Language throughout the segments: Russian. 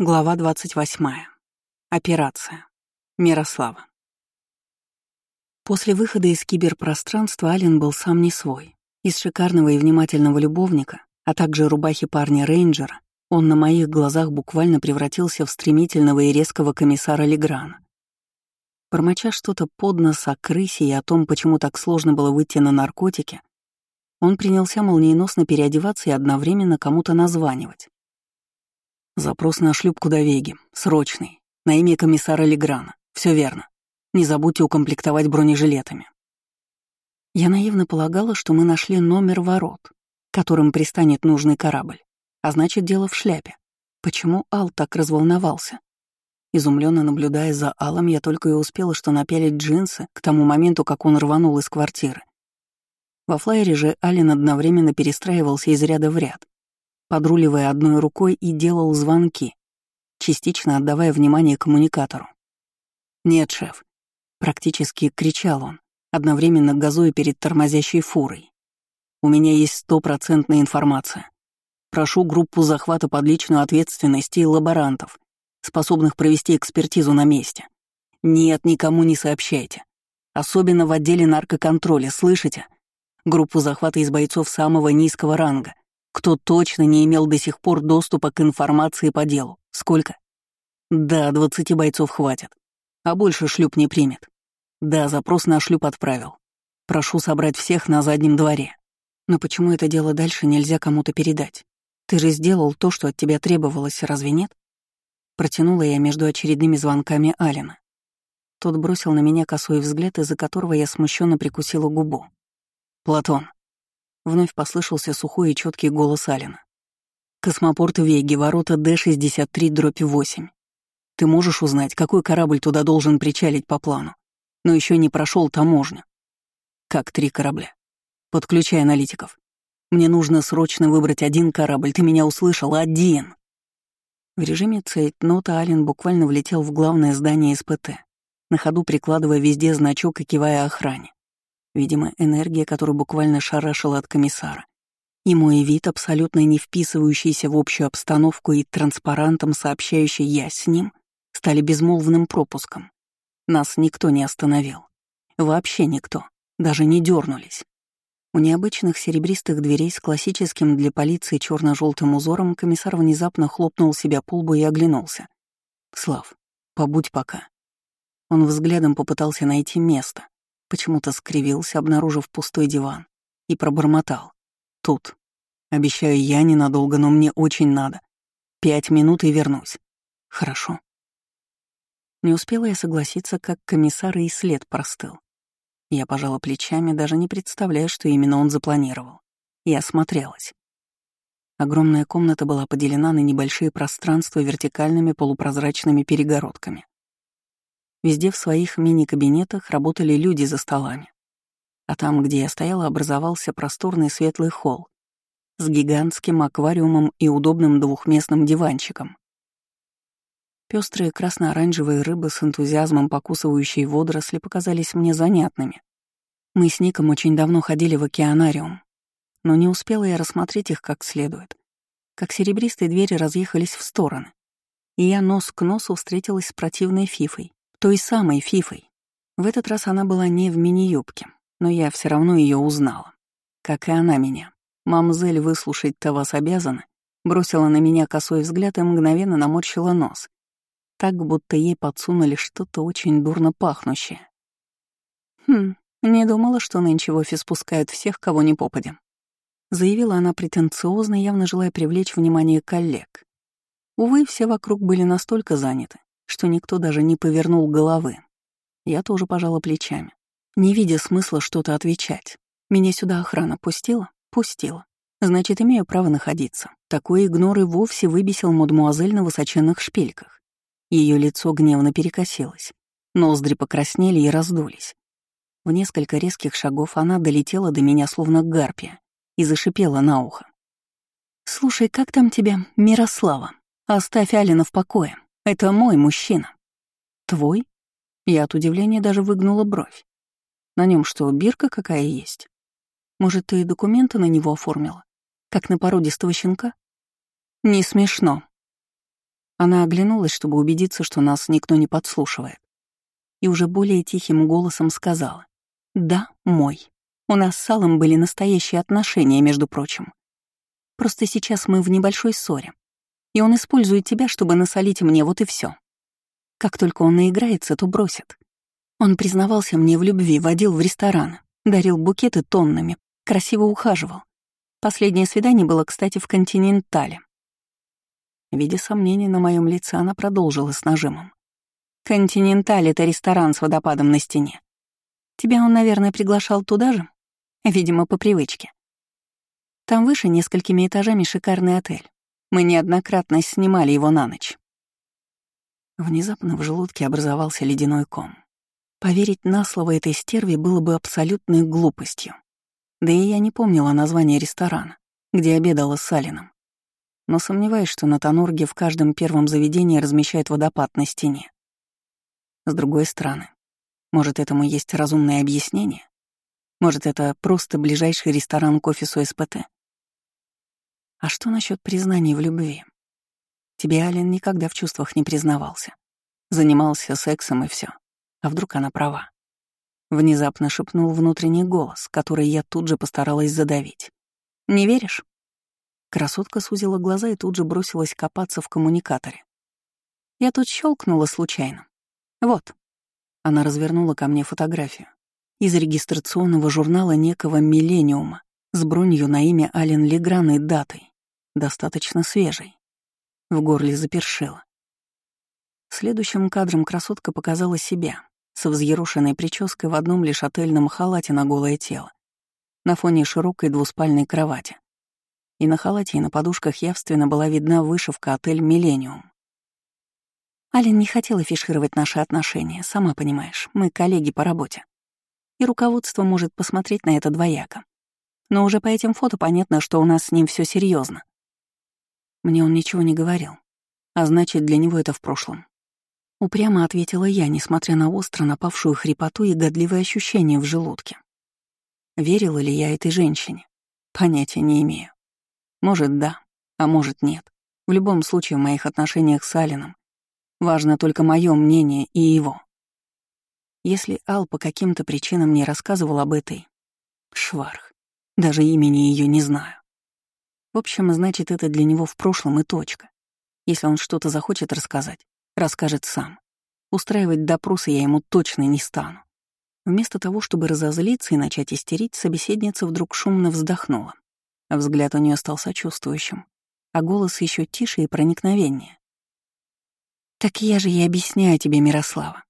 Глава 28. Операция. Мирослава. После выхода из киберпространства Ален был сам не свой. Из шикарного и внимательного любовника, а также рубахи парня-рейнджера, он на моих глазах буквально превратился в стремительного и резкого комиссара Леграна. Бормоча что-то под нос о крысе и о том, почему так сложно было выйти на наркотики, он принялся молниеносно переодеваться и одновременно кому-то названивать. Запрос на шлюпку до Веги. Срочный. На имя комиссара Леграна. Все верно. Не забудьте укомплектовать бронежилетами. Я наивно полагала, что мы нашли номер ворот, которым пристанет нужный корабль. А значит, дело в шляпе. Почему Ал так разволновался? Изумленно наблюдая за Алом, я только и успела что напялить джинсы к тому моменту, как он рванул из квартиры. Во флайере же Ален одновременно перестраивался из ряда в ряд, подруливая одной рукой и делал звонки, частично отдавая внимание коммуникатору. «Нет, шеф», — практически кричал он, одновременно газуя перед тормозящей фурой. «У меня есть стопроцентная информация. Прошу группу захвата под личную ответственность и лаборантов, способных провести экспертизу на месте. Нет, никому не сообщайте. Особенно в отделе наркоконтроля, слышите? Группу захвата из бойцов самого низкого ранга, кто точно не имел до сих пор доступа к информации по делу. Сколько? Да, двадцати бойцов хватит. А больше шлюп не примет. Да, запрос на шлюп отправил. Прошу собрать всех на заднем дворе. Но почему это дело дальше нельзя кому-то передать? Ты же сделал то, что от тебя требовалось, разве нет? Протянула я между очередными звонками Алина. Тот бросил на меня косой взгляд, из-за которого я смущенно прикусила губу. «Платон, Вновь послышался сухой и четкий голос Алина. «Космопорт Веги, ворота Д-63-8. Ты можешь узнать, какой корабль туда должен причалить по плану, но еще не прошел таможню? Как три корабля? Подключай аналитиков. Мне нужно срочно выбрать один корабль, ты меня услышал, один!» В режиме цейтнота Ален буквально влетел в главное здание СПТ, на ходу прикладывая везде значок и кивая охране. Видимо, энергия, которую буквально шарашила от комиссара. И мой вид, абсолютно не вписывающийся в общую обстановку и транспарантом, сообщающий «я с ним», стали безмолвным пропуском. Нас никто не остановил. Вообще никто. Даже не дернулись. У необычных серебристых дверей с классическим для полиции черно желтым узором комиссар внезапно хлопнул себя по лбу и оглянулся. «Слав, побудь пока». Он взглядом попытался найти место, почему-то скривился, обнаружив пустой диван, и пробормотал. «Тут. Обещаю, я ненадолго, но мне очень надо. Пять минут и вернусь. Хорошо». Не успела я согласиться, как комиссар и след простыл. Я пожала плечами, даже не представляя, что именно он запланировал. И осмотрелась. Огромная комната была поделена на небольшие пространства вертикальными полупрозрачными перегородками. Везде в своих мини-кабинетах работали люди за столами. А там, где я стояла, образовался просторный светлый холл с гигантским аквариумом и удобным двухместным диванчиком. Пестрые красно-оранжевые рыбы с энтузиазмом покусывающие водоросли показались мне занятными. Мы с Ником очень давно ходили в океанариум, но не успела я рассмотреть их как следует. Как серебристые двери разъехались в стороны, и я нос к носу встретилась с противной фифой, той самой Фифой. В этот раз она была не в мини-юбке, но я все равно ее узнала. Как и она меня. Мамзель выслушать-то вас обязана, бросила на меня косой взгляд и мгновенно наморщила нос. Так, будто ей подсунули что-то очень дурно пахнущее. «Хм, не думала, что нынче в офис пускают всех, кого не попадем», заявила она претенциозно, явно желая привлечь внимание коллег. Увы, все вокруг были настолько заняты, что никто даже не повернул головы. Я тоже пожала плечами, не видя смысла что-то отвечать. Меня сюда охрана пустила? Пустила. Значит, имею право находиться. Такой игнор и вовсе выбесил мадмуазель на высоченных шпильках. Ее лицо гневно перекосилось. Ноздри покраснели и раздулись. В несколько резких шагов она долетела до меня, словно гарпия, и зашипела на ухо. «Слушай, как там тебя, Мирослава? Оставь Алина в покое. Это мой мужчина. Твой? Я от удивления даже выгнула бровь. На нем что, бирка какая есть? Может, ты документы на него оформила? Как на породистого щенка? Не смешно. Она оглянулась, чтобы убедиться, что нас никто не подслушивает. И уже более тихим голосом сказала. «Да, мой. У нас с Аллом были настоящие отношения, между прочим. Просто сейчас мы в небольшой ссоре. И он использует тебя, чтобы насолить мне, вот и все. Как только он наиграется, то бросит. Он признавался мне в любви, водил в ресторан, дарил букеты тоннами, красиво ухаживал. Последнее свидание было, кстати, в «Континентале». Видя сомнений на моем лице, она продолжила с нажимом. «Континенталь — это ресторан с водопадом на стене. Тебя он, наверное, приглашал туда же? Видимо, по привычке. Там выше несколькими этажами шикарный отель. Мы неоднократно снимали его на ночь. Внезапно в желудке образовался ледяной ком. Поверить на слово этой стерви было бы абсолютной глупостью. Да и я не помнила название ресторана, где обедала с Салином. Но сомневаюсь, что на Тонорге в каждом первом заведении размещают водопад на стене. С другой стороны, может, этому есть разумное объяснение? Может, это просто ближайший ресторан к офису СПТ? А что насчет признаний в любви? Тебе Ален никогда в чувствах не признавался. Занимался сексом и все. А вдруг она права? Внезапно шепнул внутренний голос, который я тут же постаралась задавить. «Не веришь?» Красотка сузила глаза и тут же бросилась копаться в коммуникаторе. Я тут щелкнула случайно. Вот. Она развернула ко мне фотографию из регистрационного журнала некого «Миллениума» с бронью на имя Ален Легран и датой, достаточно свежей. В горле запершило. Следующим кадром красотка показала себя, со взъерошенной прической в одном лишь отельном халате на голое тело, на фоне широкой двуспальной кровати. И на халате, и на подушках явственно была видна вышивка «Отель Миллениум». Ален не хотела фишировать наши отношения, сама понимаешь, мы коллеги по работе. И руководство может посмотреть на это двояко. Но уже по этим фото понятно, что у нас с ним все серьезно. Мне он ничего не говорил. А значит, для него это в прошлом. Упрямо ответила я, несмотря на остро напавшую хрипоту и годливые ощущения в желудке. Верила ли я этой женщине? Понятия не имею. Может, да, а может, нет. В любом случае, в моих отношениях с Алином важно только мое мнение и его. Если Ал по каким-то причинам не рассказывал об этой... Шварх. Даже имени ее не знаю. В общем, значит, это для него в прошлом и точка. Если он что-то захочет рассказать, расскажет сам. Устраивать допросы я ему точно не стану. Вместо того, чтобы разозлиться и начать истерить, собеседница вдруг шумно вздохнула. Взгляд у нее стал сочувствующим, а голос еще тише и проникновеннее. «Так я же и объясняю тебе, Мирослава,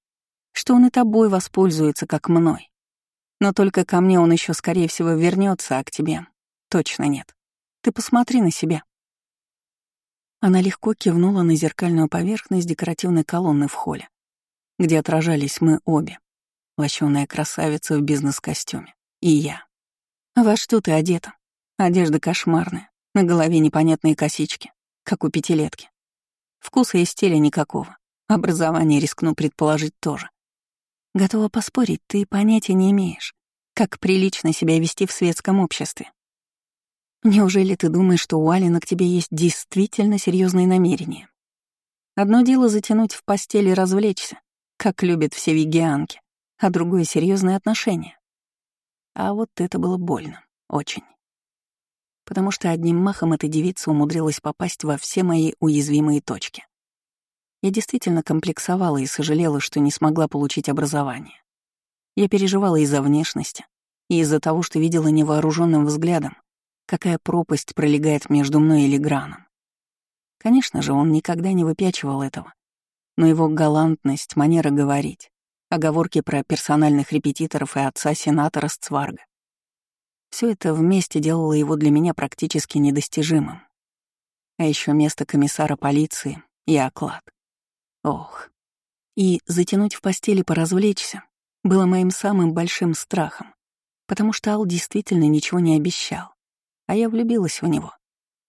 что он и тобой воспользуется, как мной. Но только ко мне он еще, скорее всего, вернется, а к тебе точно нет. Ты посмотри на себя». Она легко кивнула на зеркальную поверхность декоративной колонны в холле, где отражались мы обе. Лощеная красавица в бизнес-костюме. И я. «Во что ты одета? Одежда кошмарная, на голове непонятные косички, как у пятилетки. Вкуса и стиля никакого. Образование рискну предположить тоже. Готова поспорить, ты понятия не имеешь, как прилично себя вести в светском обществе. Неужели ты думаешь, что у Алина к тебе есть действительно серьезные намерения? Одно дело затянуть в постели и развлечься, как любят все вегианки, а другое — серьезные отношения. А вот это было больно, очень. Потому что одним махом эта девица умудрилась попасть во все мои уязвимые точки. Я действительно комплексовала и сожалела, что не смогла получить образование. Я переживала из-за внешности и из-за того, что видела невооруженным взглядом, какая пропасть пролегает между мной и Леграном. Конечно же, он никогда не выпячивал этого, но его галантность, манера говорить, оговорки про персональных репетиторов и отца-сенатора Сцварга. Все это вместе делало его для меня практически недостижимым. А еще место комиссара полиции и оклад. Ох. И затянуть в постели поразвлечься было моим самым большим страхом, потому что Ал действительно ничего не обещал. А я влюбилась в него.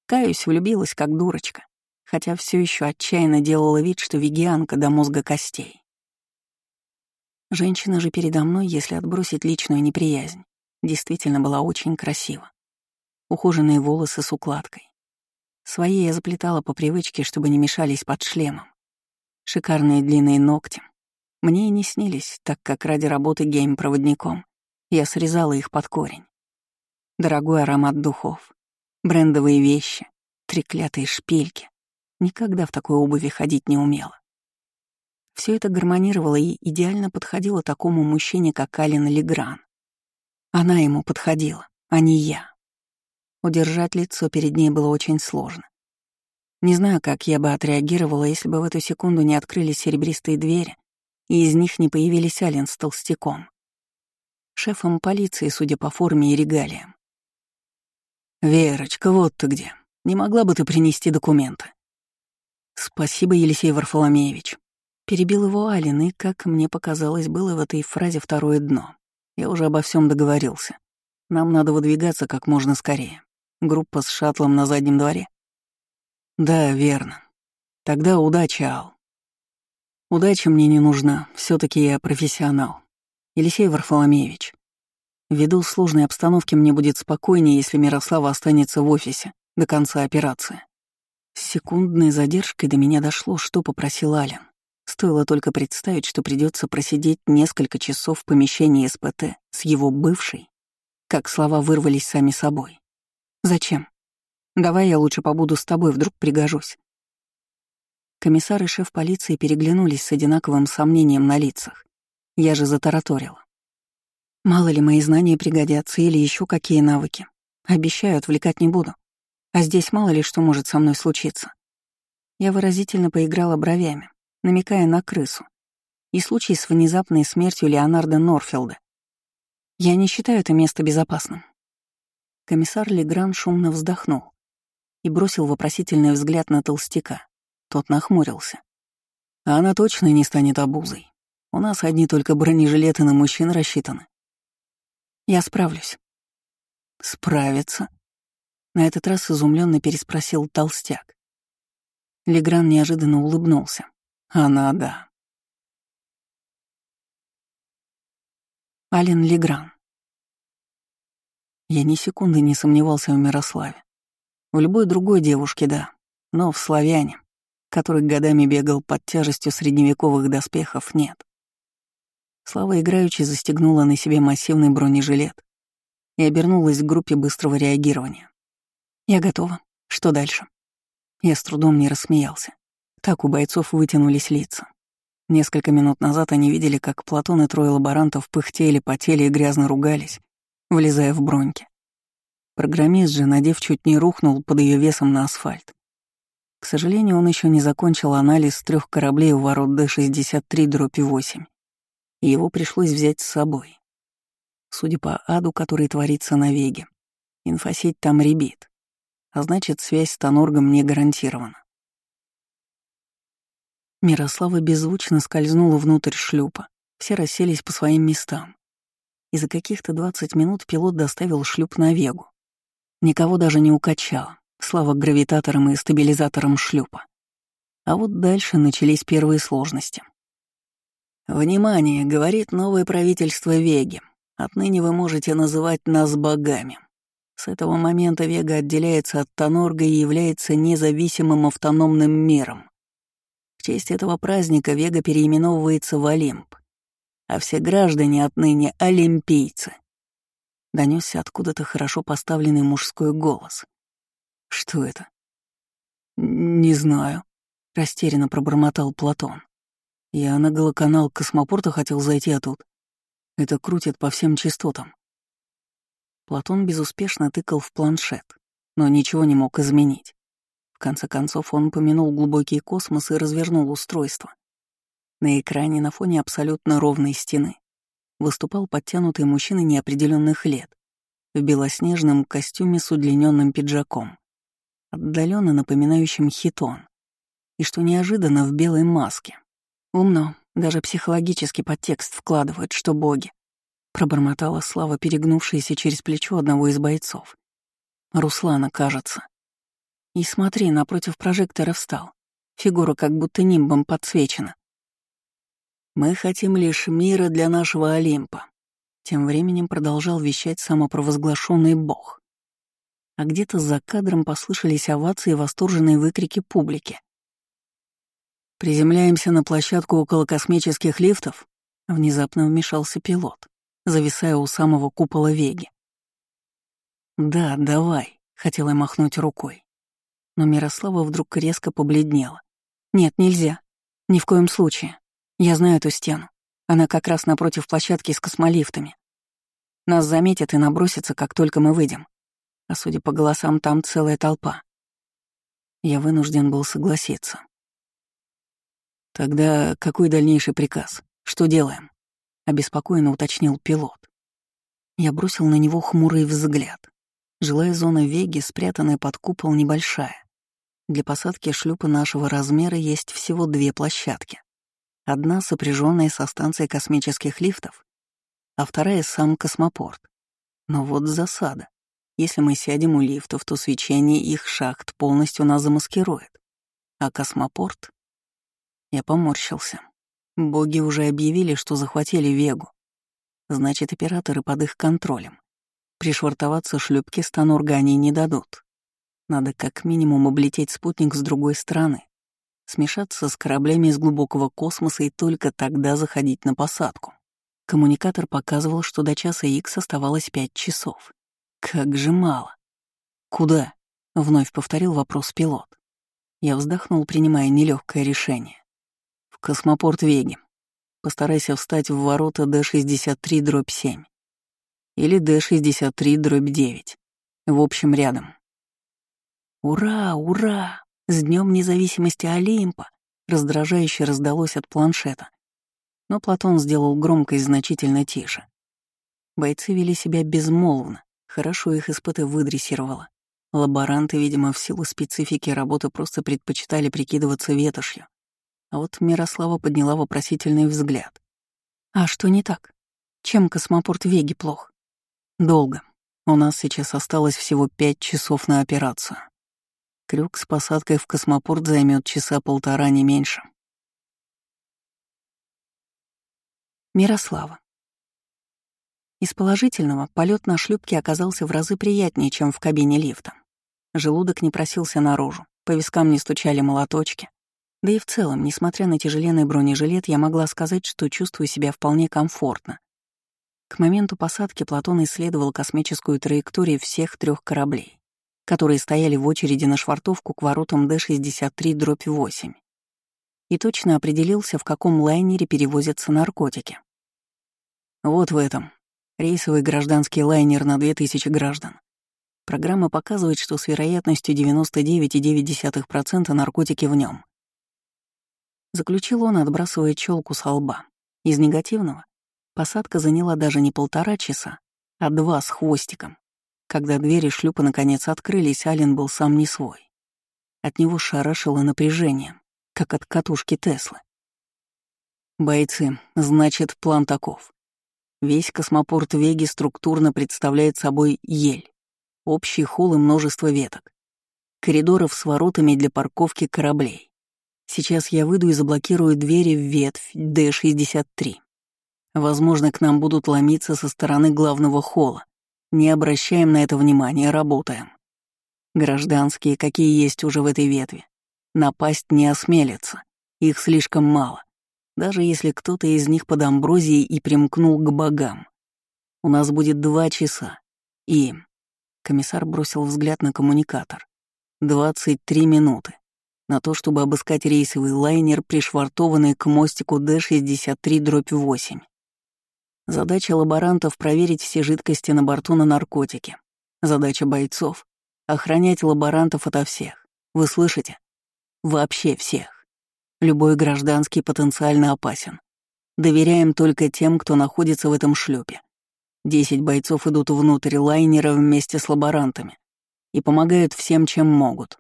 Каюсь, влюбилась как дурочка, хотя все еще отчаянно делала вид, что вегианка до мозга костей. Женщина же передо мной, если отбросить личную неприязнь, действительно была очень красива. Ухоженные волосы с укладкой. Свои я заплетала по привычке, чтобы не мешались под шлемом. Шикарные длинные ногти. Мне и не снились, так как ради работы гейм-проводником я срезала их под корень. Дорогой аромат духов, брендовые вещи, треклятые шпильки. Никогда в такой обуви ходить не умела. Все это гармонировало и идеально подходило такому мужчине, как Алина Легран. Она ему подходила, а не я. Удержать лицо перед ней было очень сложно. Не знаю, как я бы отреагировала, если бы в эту секунду не открылись серебристые двери, и из них не появились Ален с толстяком. Шефом полиции, судя по форме и регалиям. «Верочка, вот ты где. Не могла бы ты принести документы?» «Спасибо, Елисей Варфоломеевич». Перебил его Ален, и, как мне показалось, было в этой фразе второе дно. Я уже обо всем договорился. Нам надо выдвигаться как можно скорее. Группа с шаттлом на заднем дворе? Да, верно. Тогда удачи, Ал. Удача мне не нужна, все таки я профессионал. Елисей Варфоломеевич. Ввиду сложной обстановки мне будет спокойнее, если Мирослава останется в офисе до конца операции. С секундной задержкой до меня дошло, что попросил Ален. Стоило только представить, что придется просидеть несколько часов в помещении СПТ с его бывшей, как слова вырвались сами собой. «Зачем? Давай я лучше побуду с тобой, вдруг пригожусь». Комиссар и шеф полиции переглянулись с одинаковым сомнением на лицах. Я же затараторила. Мало ли мои знания пригодятся или еще какие навыки. Обещаю, отвлекать не буду. А здесь мало ли что может со мной случиться. Я выразительно поиграла бровями, намекая на крысу. И случай с внезапной смертью Леонарда Норфилда. Я не считаю это место безопасным. Комиссар Легран шумно вздохнул и бросил вопросительный взгляд на толстяка. Тот нахмурился. А она точно не станет обузой. У нас одни только бронежилеты на мужчин рассчитаны. Я справлюсь. Справиться? На этот раз изумленно переспросил толстяк. Легран неожиданно улыбнулся. Она да. Ален Легран. Я ни секунды не сомневался в Мирославе. В любой другой девушке, да, но в славяне, который годами бегал под тяжестью средневековых доспехов, нет. Слава играючи застегнула на себе массивный бронежилет и обернулась к группе быстрого реагирования. «Я готова. Что дальше?» Я с трудом не рассмеялся. Так у бойцов вытянулись лица. Несколько минут назад они видели, как Платон и трое лаборантов пыхтели, потели и грязно ругались, влезая в броньки. Программист же, надев, чуть не рухнул под ее весом на асфальт. К сожалению, он еще не закончил анализ трех кораблей у ворот Д-63-8, и его пришлось взять с собой. Судя по аду, который творится на Веге, инфосеть там ребит, а значит, связь с Тоноргом не гарантирована. Мирослава беззвучно скользнула внутрь шлюпа. Все расселись по своим местам и за каких-то 20 минут пилот доставил шлюп на Вегу. Никого даже не укачало, слава гравитаторам и стабилизаторам шлюпа. А вот дальше начались первые сложности. «Внимание!» — говорит новое правительство Веги. «Отныне вы можете называть нас богами. С этого момента Вега отделяется от Тонорга и является независимым автономным миром. В честь этого праздника Вега переименовывается в Олимп, а все граждане отныне — олимпийцы. Донесся откуда-то хорошо поставленный мужской голос. Что это? Не знаю, растерянно пробормотал Платон. Я на голоканал космопорта хотел зайти, а тут... Это крутит по всем частотам. Платон безуспешно тыкал в планшет, но ничего не мог изменить. В конце концов он помянул глубокий космос и развернул устройство. На экране на фоне абсолютно ровной стены выступал подтянутый мужчина неопределенных лет в белоснежном костюме с удлиненным пиджаком, отдаленно напоминающим хитон, и, что неожиданно, в белой маске. Умно, даже психологический подтекст вкладывают, что боги. Пробормотала Слава, перегнувшаяся через плечо одного из бойцов. Руслана, кажется. И смотри, напротив прожектора встал. Фигура как будто нимбом подсвечена. Мы хотим лишь мира для нашего Олимпа. Тем временем продолжал вещать самопровозглашенный бог. а где-то за кадром послышались овации и восторженные выкрики публики. «Приземляемся на площадку около космических лифтов», — внезапно вмешался пилот, зависая у самого купола Веги. «Да, давай», — хотела махнуть рукой. Но Мирослава вдруг резко побледнела. «Нет, нельзя. Ни в коем случае. Я знаю эту стену. Она как раз напротив площадки с космолифтами. Нас заметят и набросятся, как только мы выйдем. А судя по голосам, там целая толпа. Я вынужден был согласиться. Тогда какой дальнейший приказ? Что делаем? Обеспокоенно уточнил пилот. Я бросил на него хмурый взгляд. Жилая зона Веги, спрятанная под купол, небольшая. Для посадки шлюпа нашего размера есть всего две площадки. Одна сопряженная со станцией космических лифтов, а вторая — сам космопорт. Но вот засада. Если мы сядем у лифтов, то свечение их шахт полностью нас замаскирует. А космопорт? Я поморщился. Боги уже объявили, что захватили Вегу. Значит, операторы под их контролем. Пришвартоваться шлюпки Станургани не дадут. Надо как минимум облететь спутник с другой стороны, смешаться с кораблями из глубокого космоса и только тогда заходить на посадку. Коммуникатор показывал, что до часа Икс оставалось пять часов. Как же мало. «Куда?» — вновь повторил вопрос пилот. Я вздохнул, принимая нелегкое решение. «В космопорт Веги. Постарайся встать в ворота Д-63 дробь 7. Или Д-63 дробь 9. В общем, рядом». «Ура, ура!» С Днем независимости Олимпа раздражающе раздалось от планшета. Но Платон сделал громко и значительно тише. Бойцы вели себя безмолвно, хорошо их испыты выдрессировало. Лаборанты, видимо, в силу специфики работы просто предпочитали прикидываться ветошью. А вот Мирослава подняла вопросительный взгляд. «А что не так? Чем космопорт Веги плох?» «Долго. У нас сейчас осталось всего пять часов на операцию. Крюк с посадкой в космопорт займет часа полтора, не меньше. Мирослава. Из положительного полет на шлюпке оказался в разы приятнее, чем в кабине лифта. Желудок не просился наружу, по вискам не стучали молоточки. Да и в целом, несмотря на тяжеленный бронежилет, я могла сказать, что чувствую себя вполне комфортно. К моменту посадки Платон исследовал космическую траекторию всех трех кораблей которые стояли в очереди на швартовку к воротам Д-63-8. И точно определился, в каком лайнере перевозятся наркотики. Вот в этом. Рейсовый гражданский лайнер на 2000 граждан. Программа показывает, что с вероятностью 99,9% наркотики в нем. Заключил он, отбрасывая челку со лба. Из негативного посадка заняла даже не полтора часа, а два с хвостиком. Когда двери шлюпа наконец открылись, Ален был сам не свой. От него шарашило напряжением, как от катушки Теслы. Бойцы, значит, план таков. Весь космопорт Веги структурно представляет собой ель, общий холл и множество веток, коридоров с воротами для парковки кораблей. Сейчас я выйду и заблокирую двери в ветвь Д-63. Возможно, к нам будут ломиться со стороны главного холла, не обращаем на это внимания, работаем. Гражданские, какие есть уже в этой ветви, напасть не осмелятся, их слишком мало, даже если кто-то из них под амброзией и примкнул к богам. У нас будет два часа, и... Комиссар бросил взгляд на коммуникатор. Двадцать три минуты на то, чтобы обыскать рейсовый лайнер, пришвартованный к мостику Д-63-8. Задача лаборантов — проверить все жидкости на борту на наркотики. Задача бойцов — охранять лаборантов ото всех. Вы слышите? Вообще всех. Любой гражданский потенциально опасен. Доверяем только тем, кто находится в этом шлюпе. Десять бойцов идут внутрь лайнера вместе с лаборантами и помогают всем, чем могут.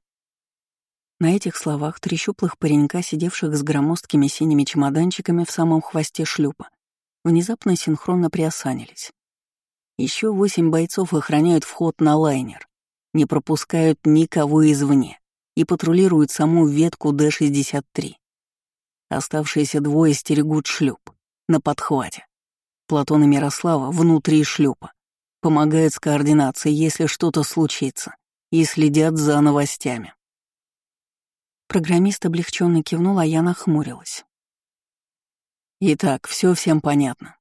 На этих словах три щуплых паренька, сидевших с громоздкими синими чемоданчиками в самом хвосте шлюпа, внезапно синхронно приосанились. Еще восемь бойцов охраняют вход на лайнер, не пропускают никого извне и патрулируют саму ветку Д-63. Оставшиеся двое стерегут шлюп на подхвате. Платон и Мирослава внутри шлюпа. Помогают с координацией, если что-то случится. и следят за новостями. Программист облегченно кивнул, а я нахмурилась. Итак, все всем понятно.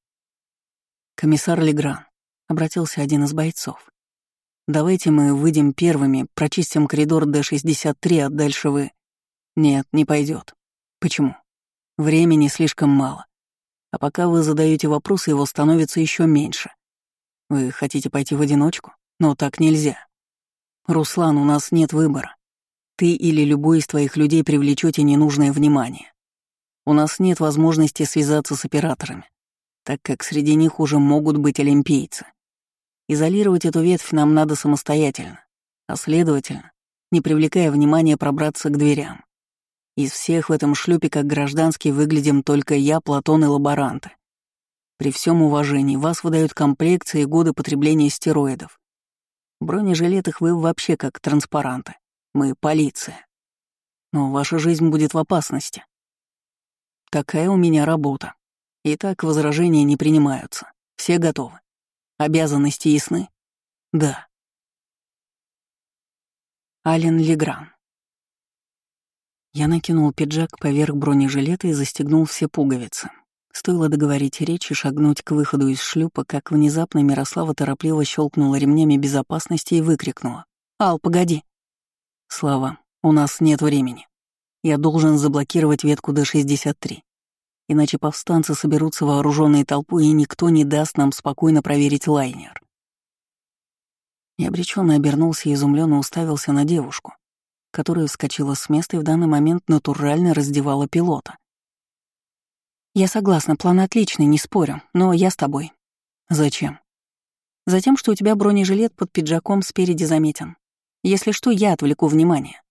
Комиссар Легран, обратился один из бойцов. Давайте мы выйдем первыми, прочистим коридор Д-63, а дальше вы... Нет, не пойдет. Почему? Времени слишком мало. А пока вы задаете вопросы, его становится еще меньше. Вы хотите пойти в одиночку? Но так нельзя. Руслан, у нас нет выбора. Ты или любой из твоих людей привлечете ненужное внимание. У нас нет возможности связаться с операторами, так как среди них уже могут быть олимпийцы. Изолировать эту ветвь нам надо самостоятельно, а следовательно, не привлекая внимания пробраться к дверям. Из всех в этом шлюпе как гражданский выглядим только я, Платон и лаборанты. При всем уважении вас выдают комплекции и годы потребления стероидов. В бронежилетах вы вообще как транспаранты. Мы — полиция. Но ваша жизнь будет в опасности. Такая у меня работа. Итак, возражения не принимаются. Все готовы. Обязанности ясны? Да. Ален Легран. Я накинул пиджак поверх бронежилета и застегнул все пуговицы. Стоило договорить речь и шагнуть к выходу из шлюпа, как внезапно Мирослава торопливо щелкнула ремнями безопасности и выкрикнула. «Ал, погоди!» «Слава, у нас нет времени. Я должен заблокировать ветку Д-63. Иначе повстанцы соберутся вооруженной толпой, и никто не даст нам спокойно проверить лайнер. Я обреченно обернулся и изумленно уставился на девушку, которая вскочила с места и в данный момент натурально раздевала пилота. «Я согласна, план отличный, не спорю, но я с тобой». «Зачем?» «Затем, что у тебя бронежилет под пиджаком спереди заметен. Если что, я отвлеку внимание».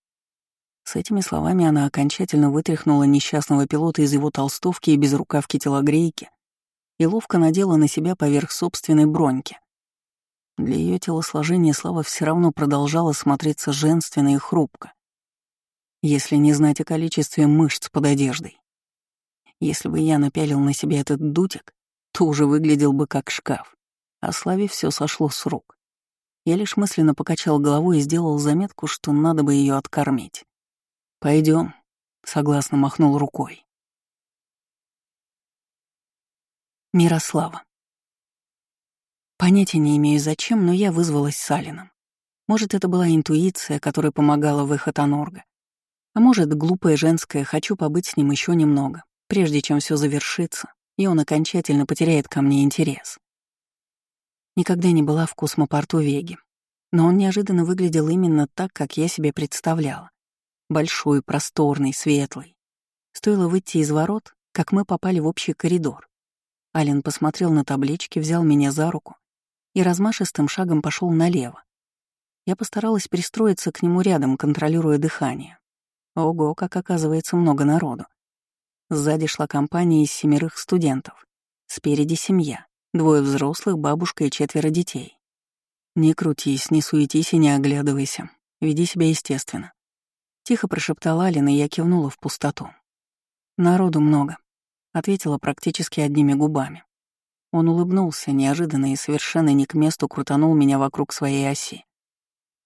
С этими словами она окончательно вытряхнула несчастного пилота из его толстовки и безрукавки телогрейки и ловко надела на себя поверх собственной броньки. Для ее телосложения Слава все равно продолжала смотреться женственно и хрупко, если не знать о количестве мышц под одеждой. Если бы я напялил на себя этот дутик, то уже выглядел бы как шкаф, а Славе все сошло с рук. Я лишь мысленно покачал головой и сделал заметку, что надо бы ее откормить. Пойдем, согласно махнул рукой. Мирослава. Понятия не имею зачем, но я вызвалась с Алином. Может, это была интуиция, которая помогала выход Анорга. А может, глупая женская «хочу побыть с ним еще немного», прежде чем все завершится, и он окончательно потеряет ко мне интерес. Никогда не была в космопорту Веги, но он неожиданно выглядел именно так, как я себе представляла. Большой, просторный, светлый. Стоило выйти из ворот, как мы попали в общий коридор. Ален посмотрел на таблички, взял меня за руку и размашистым шагом пошел налево. Я постаралась пристроиться к нему рядом, контролируя дыхание. Ого, как оказывается много народу. Сзади шла компания из семерых студентов. Спереди семья. Двое взрослых, бабушка и четверо детей. Не крутись, не суетись и не оглядывайся. Веди себя естественно. Тихо прошептала Алина, и я кивнула в пустоту. «Народу много», — ответила практически одними губами. Он улыбнулся неожиданно и совершенно не к месту крутанул меня вокруг своей оси.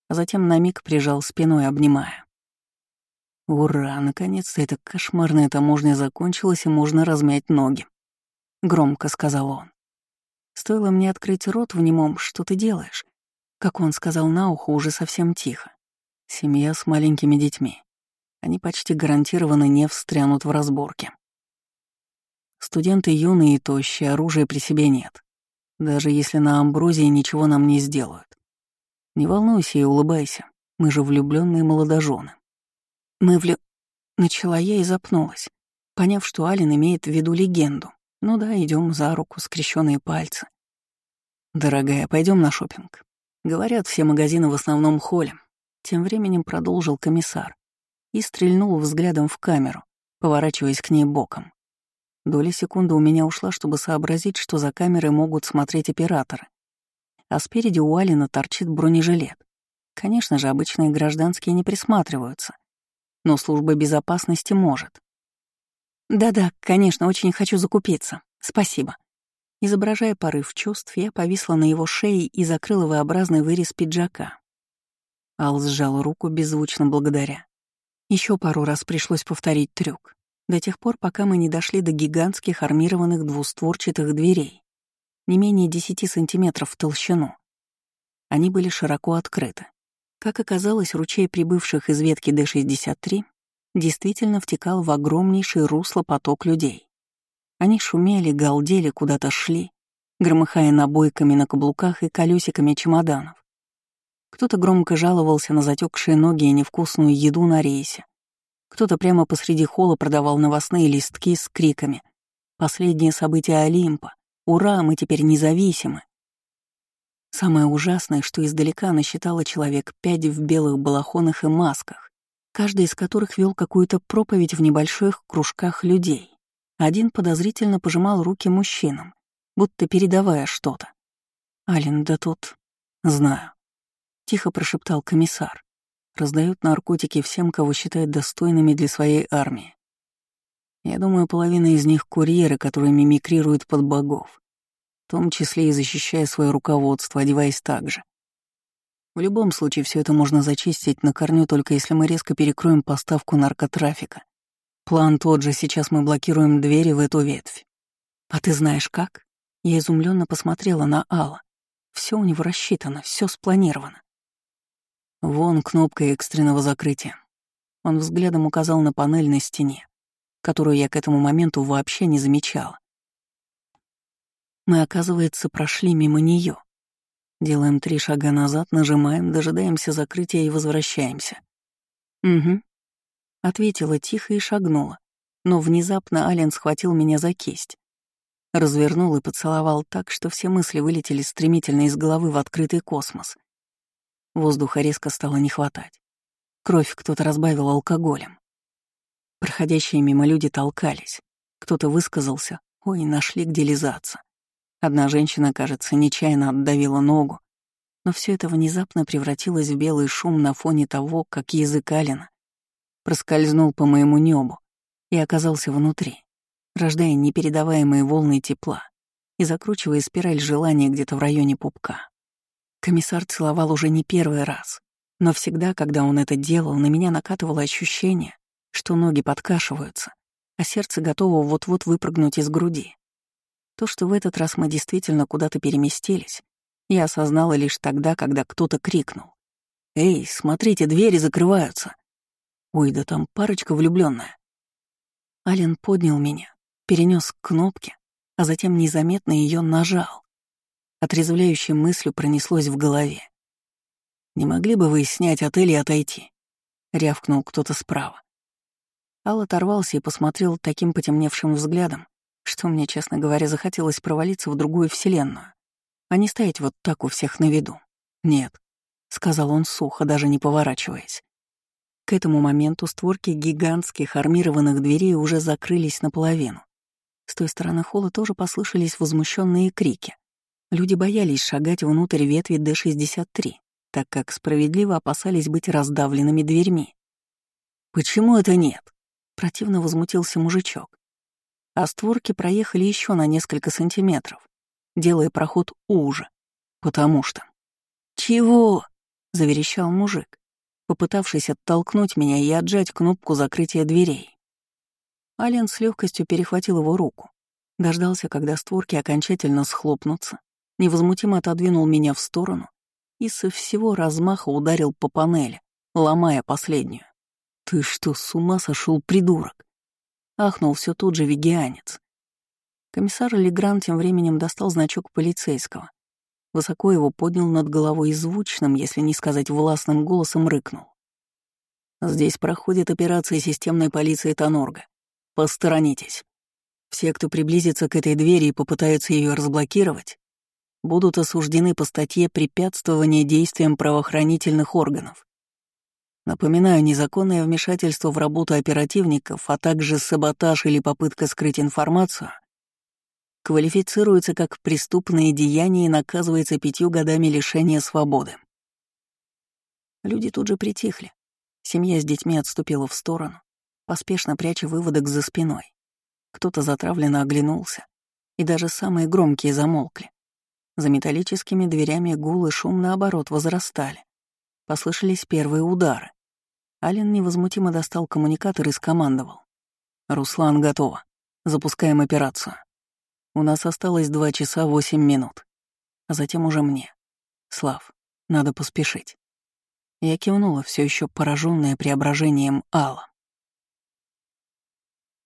А затем на миг прижал спиной, обнимая. «Ура! Наконец-то эта кошмарная таможня закончилась, и можно размять ноги», — громко сказал он. Стоило мне открыть рот в немом «что ты делаешь?» Как он сказал на ухо уже совсем тихо. Семья с маленькими детьми. Они почти гарантированно не встрянут в разборки. Студенты юные и тощие, оружия при себе нет. Даже если на амброзии ничего нам не сделают. Не волнуйся и улыбайся. Мы же влюбленные молодожены. Мы влю... Начала я и запнулась, поняв, что Ален имеет в виду легенду. Ну да, идем за руку, скрещенные пальцы. Дорогая, пойдем на шопинг. Говорят, все магазины в основном холле, тем временем продолжил комиссар и стрельнул взглядом в камеру, поворачиваясь к ней боком. Доля секунды у меня ушла, чтобы сообразить, что за камерой могут смотреть операторы. А спереди у Алина торчит бронежилет. Конечно же, обычные гражданские не присматриваются. Но служба безопасности может. «Да-да, конечно, очень хочу закупиться. Спасибо». Изображая порыв чувств, я повисла на его шее и закрыла V-образный вырез пиджака, Ал сжал руку, беззвучно благодаря. Еще пару раз пришлось повторить трюк, до тех пор, пока мы не дошли до гигантских армированных двустворчатых дверей, не менее 10 сантиметров в толщину. Они были широко открыты. Как оказалось, ручей прибывших из ветки Д-63 действительно втекал в огромнейший русло поток людей. Они шумели, галдели, куда-то шли, громыхая набойками на каблуках и колесиками чемоданов. Кто-то громко жаловался на затекшие ноги и невкусную еду на рейсе. Кто-то прямо посреди холла продавал новостные листки с криками «Последние события Олимпа! Ура, мы теперь независимы!» Самое ужасное, что издалека насчитала человек пять в белых балахонах и масках, каждый из которых вел какую-то проповедь в небольших кружках людей. Один подозрительно пожимал руки мужчинам, будто передавая что-то. «Ален, да тут...» «Знаю», — тихо прошептал комиссар. «Раздают наркотики всем, кого считают достойными для своей армии. Я думаю, половина из них — курьеры, которые мимикрируют под богов, в том числе и защищая свое руководство, одеваясь так же. В любом случае, все это можно зачистить на корню, только если мы резко перекроем поставку наркотрафика. План тот же, сейчас мы блокируем двери в эту ветвь. А ты знаешь как? Я изумленно посмотрела на Алла. Все у него рассчитано, все спланировано. Вон кнопка экстренного закрытия. Он взглядом указал на панель на стене, которую я к этому моменту вообще не замечала. Мы, оказывается, прошли мимо нее. Делаем три шага назад, нажимаем, дожидаемся закрытия и возвращаемся. «Угу», — ответила тихо и шагнула, но внезапно Ален схватил меня за кисть. Развернул и поцеловал так, что все мысли вылетели стремительно из головы в открытый космос. Воздуха резко стало не хватать. Кровь кто-то разбавил алкоголем. Проходящие мимо люди толкались. Кто-то высказался, ой, нашли где лизаться. Одна женщина, кажется, нечаянно отдавила ногу, но все это внезапно превратилось в белый шум на фоне того, как язык Алина проскользнул по моему небу и оказался внутри рождая непередаваемые волны тепла и закручивая спираль желания где-то в районе пупка. Комиссар целовал уже не первый раз, но всегда, когда он это делал, на меня накатывало ощущение, что ноги подкашиваются, а сердце готово вот-вот выпрыгнуть из груди. То, что в этот раз мы действительно куда-то переместились, я осознала лишь тогда, когда кто-то крикнул. «Эй, смотрите, двери закрываются!» Ой, да там парочка влюбленная. Ален поднял меня, перенес к кнопке, а затем незаметно ее нажал. Отрезвляющей мыслью пронеслось в голове. «Не могли бы вы снять отель и отойти?» — рявкнул кто-то справа. Ал оторвался и посмотрел таким потемневшим взглядом, что мне, честно говоря, захотелось провалиться в другую вселенную, а не стоять вот так у всех на виду. «Нет», — сказал он сухо, даже не поворачиваясь. К этому моменту створки гигантских армированных дверей уже закрылись наполовину. С той стороны холла тоже послышались возмущенные крики. Люди боялись шагать внутрь ветви Д-63, так как справедливо опасались быть раздавленными дверьми. «Почему это нет?» — противно возмутился мужичок. А створки проехали еще на несколько сантиметров, делая проход уже. Потому что... «Чего?» — заверещал мужик, попытавшись оттолкнуть меня и отжать кнопку закрытия дверей. Ален с легкостью перехватил его руку, дождался, когда створки окончательно схлопнутся, невозмутимо отодвинул меня в сторону и со всего размаха ударил по панели, ломая последнюю. «Ты что, с ума сошел, придурок?» Ахнул все тот же вегианец. Комиссар Легран тем временем достал значок полицейского. Высоко его поднял над головой и звучным, если не сказать властным голосом, рыкнул. «Здесь проходит операция системной полиции Тонорга. Посторонитесь. Все, кто приблизится к этой двери и попытаются ее разблокировать, будут осуждены по статье «Препятствование действиям правоохранительных органов». Напоминаю, незаконное вмешательство в работу оперативников, а также саботаж или попытка скрыть информацию квалифицируется как преступное деяние и наказывается пятью годами лишения свободы. Люди тут же притихли. Семья с детьми отступила в сторону поспешно пряча выводок за спиной. Кто-то затравленно оглянулся, и даже самые громкие замолкли. За металлическими дверями гул и шум, наоборот, возрастали. Послышались первые удары. Ален невозмутимо достал коммуникатор и скомандовал. «Руслан, готово. Запускаем операцию. У нас осталось два часа восемь минут. А затем уже мне. Слав, надо поспешить». Я кивнула, все еще пораженная преображением Алла.